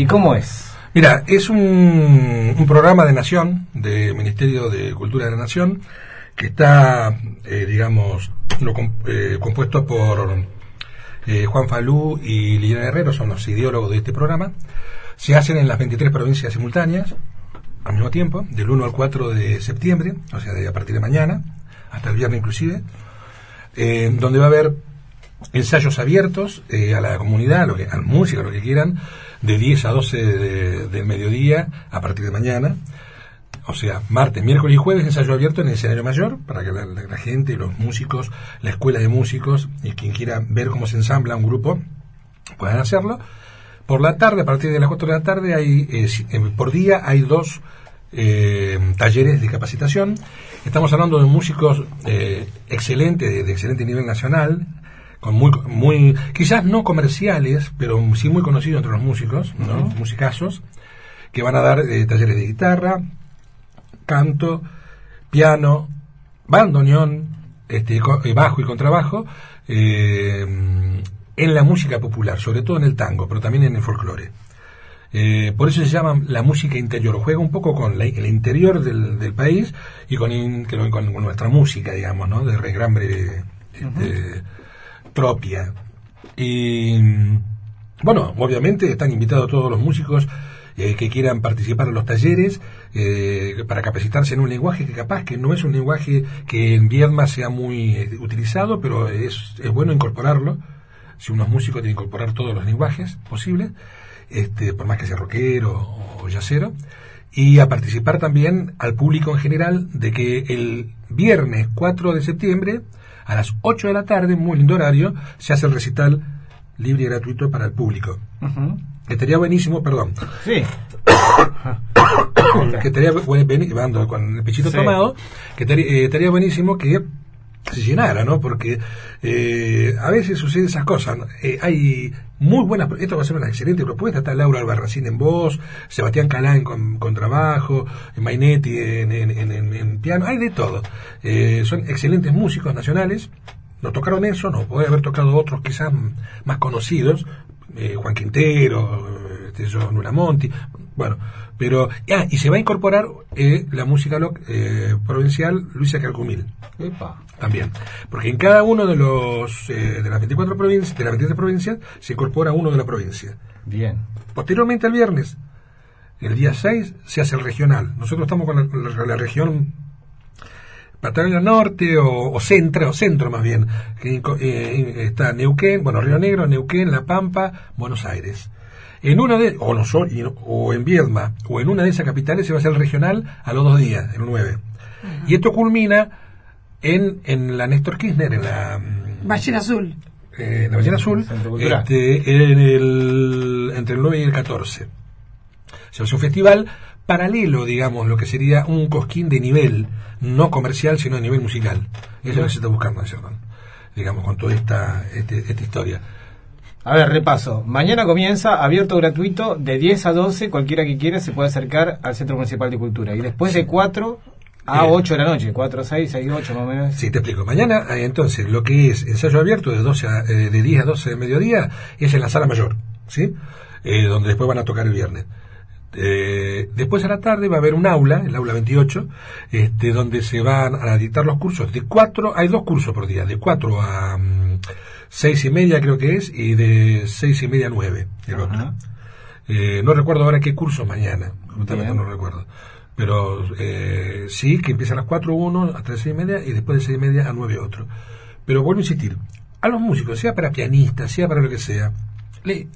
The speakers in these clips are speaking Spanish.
¿Y cómo es? Mira, es un, un programa de Nación, del Ministerio de Cultura de la Nación, que está, eh, digamos, lo eh, compuesto por eh, Juan Falú y Liliana Herrero, son los ideólogos de este programa. Se hacen en las 23 provincias simultáneas, al mismo tiempo, del 1 al 4 de septiembre, o sea, de, a partir de mañana, hasta el viernes inclusive, eh, donde va a haber ensayos abiertos eh, a la comunidad, a lo que, a lo que quieran, de 10 a 12 de- mediodía a partir de mañana. O sea, martes, miércoles y jueves ensayo abierto en el escenario mayor para que la, gente, los músicos, la escuela de músicos y quien quiera ver cómo se ensambla un grupo puedan hacerlo. Por la tarde, a partir de las 4 de la tarde, hay eh, por día hay dos eh, talleres de capacitación. Estamos hablando de músicos eh, excelentes, de excelente nivel nacional, con muy, muy, quizás no comerciales, pero sí muy conocidos entre los músicos, ¿no? musicazos, que van a dar eh, talleres de guitarra, canto, piano, bandoneón, este, eh, bajo y contrabajo, eh, en la música popular, sobre todo en el tango, pero también en el folclore. Eh, por eso se llama la música interior. Juega un poco con la- el interior del, del país y con, in- con- con nuestra música, digamos, ¿no? De regrambre este, propia. Y bueno, obviamente están invitados todos los músicos eh, que quieran participar en los talleres eh, para capacitarse en un lenguaje que capaz que no es un lenguaje que en Viedma sea muy eh, utilizado, pero es, es bueno incorporarlo. Si uno es músico, tiene que incorporar todos los lenguajes posibles, este, por más que sea rockero o yacero, y a participar también al público en general de que el viernes 4 de septiembre, a las 8 de la tarde, muy lindo horario, se hace el recital libre y gratuito para el público. Que estaría buenísimo, perdón, Sí. que estaría bu- buen- ando con el pechito Sí. tomado, que estaría, eh, estaría buenísimo que llenara, ¿no? Porque eh, a veces suceden esas cosas. ¿no? Eh, hay muy buenas, esto va a ser una excelente propuesta. Está Laura Albarracín en voz, Sebastián Calán con, con trabajo, Mainetti en, en- en- en- piano, hay de todo. Eh, son excelentes músicos nacionales. Nos tocaron eso, nos puede haber tocado otros quizás más conocidos, eh, Juan Quintero, este, Monti, bueno, pero, ah, y se va a incorporar eh, la música eh, provincial Luisa Calcumil Epa. también, porque en cada uno de los eh, de las 24 provincias, de las 23 provincias se incorpora uno de la provincia. Bien. Posteriormente al viernes, el día 6 se hace el regional. Nosotros estamos con la, la- la región Patagonia Norte o, o centro, o centro más bien, que eh, está Neuquén, bueno, Río Negro, Neuquén, La Pampa, Buenos Aires. En una de, o, no, so- y no- o en Viedma, o en una de esas capitales se va a hacer el regional a los dos días, el 9. Y esto culmina en, en la Néstor Kirchner, en la, mm, Ballena Azul. eh, en la Ballena Azul, este, en el, entre el 9 y el 14. Se hace un festival paralelo, digamos, lo que sería un cosquín de nivel, no comercial, sino de nivel musical. Eso es lo que se está buscando, ¿cierto? Digamos, con toda esta, este- esta historia. A ver, repaso. Mañana comienza abierto gratuito de 10 a 12. Cualquiera que quiera se puede acercar al Centro Municipal de Cultura. Y después de 4 a Bien. 8 de la noche. 4, 6, 6, 8 más o menos. Sí, te explico. Mañana, eh, entonces, lo que es ensayo abierto de, 12 a- eh, de 10 a 12 del mediodía es en la sala mayor, ¿sí? Eh, donde después van a tocar el viernes. Eh, después a la tarde va a haber un aula, el aula 28, este, donde se van a dictar los cursos de 4, hay dos cursos por día, de 4 a 6 y media creo que es, y de 6 y media a 9 el otro. Eh, no recuerdo ahora qué curso mañana, justamente Bien. no recuerdo. Pero eh, sí, que empieza a las 4 uno, hasta las 6 y media, y después de 6 y media a 9 otro. Pero vuelvo a insistir, a los músicos, sea para pianistas, sea para lo que sea,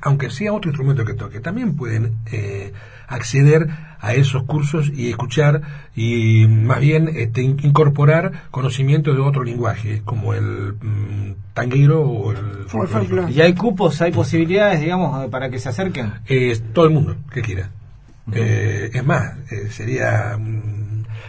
aunque sea otro instrumento que toque, también pueden eh, acceder a esos cursos y escuchar y más bien este, in- incorporar conocimientos de otro lenguaje, como el mm, tanguero o el folclore. ¿Y hay cupos, hay posibilidades, digamos, para que se acerquen? Es todo el mundo que quiera. Eh, es más, eh, sería mm,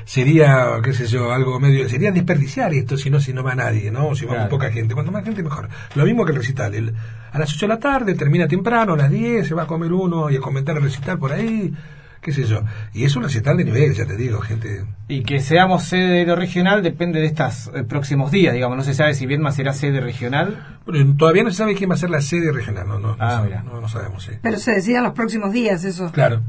sería qué sé yo algo medio sería desperdiciar esto si no si no va nadie no si va muy poca gente cuanto más gente mejor lo mismo que el recital el- a las 8 de la tarde termina temprano a las 10 se va a comer uno y a comentar el recital por ahí qué sé yo. Y es un recital de nivel, ya te digo, gente... Y que seamos sede de lo regional depende de estos eh, próximos días, digamos. No se sabe si Viedma será sede regional. Bueno, todavía no se sabe quién va a ser la sede regional, no, no, no, Ah, sabe- mira. no, no sabemos, sí. Pero se decían los próximos días eso. Claro,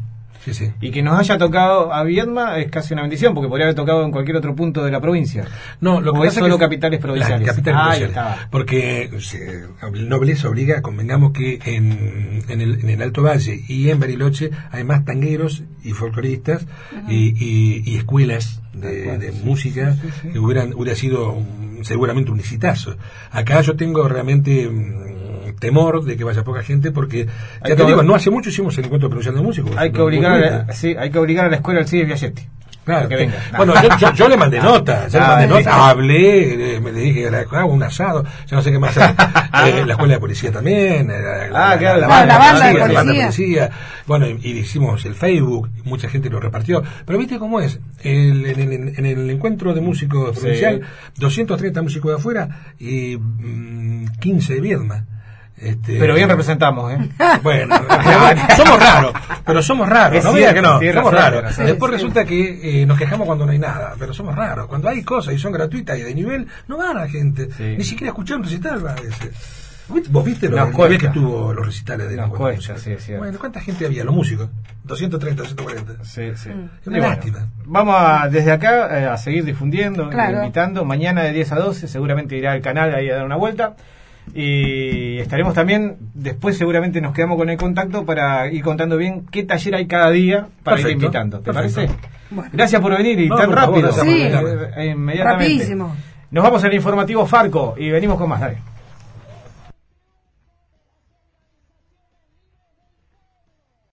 sí, sí. Y que nos haya tocado a Viedma es casi una bendición, porque podría haber tocado en cualquier otro punto de la provincia. No, lo que o pasa es solo que- capitales provinciales. Capitales Ah, provinciales. estaba. Porque el nobleza obliga, convengamos que en, en, el, en el Alto Valle y en Bariloche hay más tangueros y folcloristas y, y- y escuelas de, de música que hubieran hubiera sido un- seguramente un exitazo. Acá yo tengo realmente mm, temor de que vaya poca gente porque, Hay ya te digo, no hace mucho hicimos el encuentro provincial de músicos. Hay que obligar a la, sí, hay que obligar a la escuela al CIDE Viagetti. Claro, que venga. Bueno, yo, yo- yo le mandé nota, yo le Ah, mandé sí. nota, hablé, eh, me le dije, hago un asado, yo no sé qué más. Eh, la escuela de policía también, eh, la, Ah, claro, la banda banda de policía. policía. Bueno, y, y hicimos el Facebook, mucha gente lo repartió. Pero viste cómo es, El- en, el- en el encuentro de músicos Sí. provincial, 230 músicos de afuera y mm, 15 de Viedma. Este, Pero bien representamos, ¿eh? bueno, somos raros, pero somos raros, Es no cierto, diga que no, somos razón, raros. razón. Después Sí, resulta que eh, nos quejamos cuando no hay nada, pero somos raros. Cuando hay cosas y son gratuitas y de nivel, no va la gente. Sí. Ni siquiera escuchar un recital va a veces. ¿Viste- ¿Vos viste los cuesta. que tuvo los recitales de la cuesta, sí, es cierto. Bueno, ¿cuánta gente había? Los músicos. 230, 240. Sí, sí. Es Y una bueno, lástima. Vamos a, desde acá eh, a seguir difundiendo, Claro. invitando. Mañana de 10 a 12 seguramente irá al canal ahí a dar una vuelta. Y estaremos también, después seguramente nos quedamos con el contacto para ir contando bien qué taller hay cada día para ir invitando. ¿Te perfecto. parece? Bueno. Gracias por venir y No, tan favor, rápido. Eh, invitarme. eh, inmediatamente. Rapidísimo. Nos vamos al informativo Farco y venimos con más. Dale.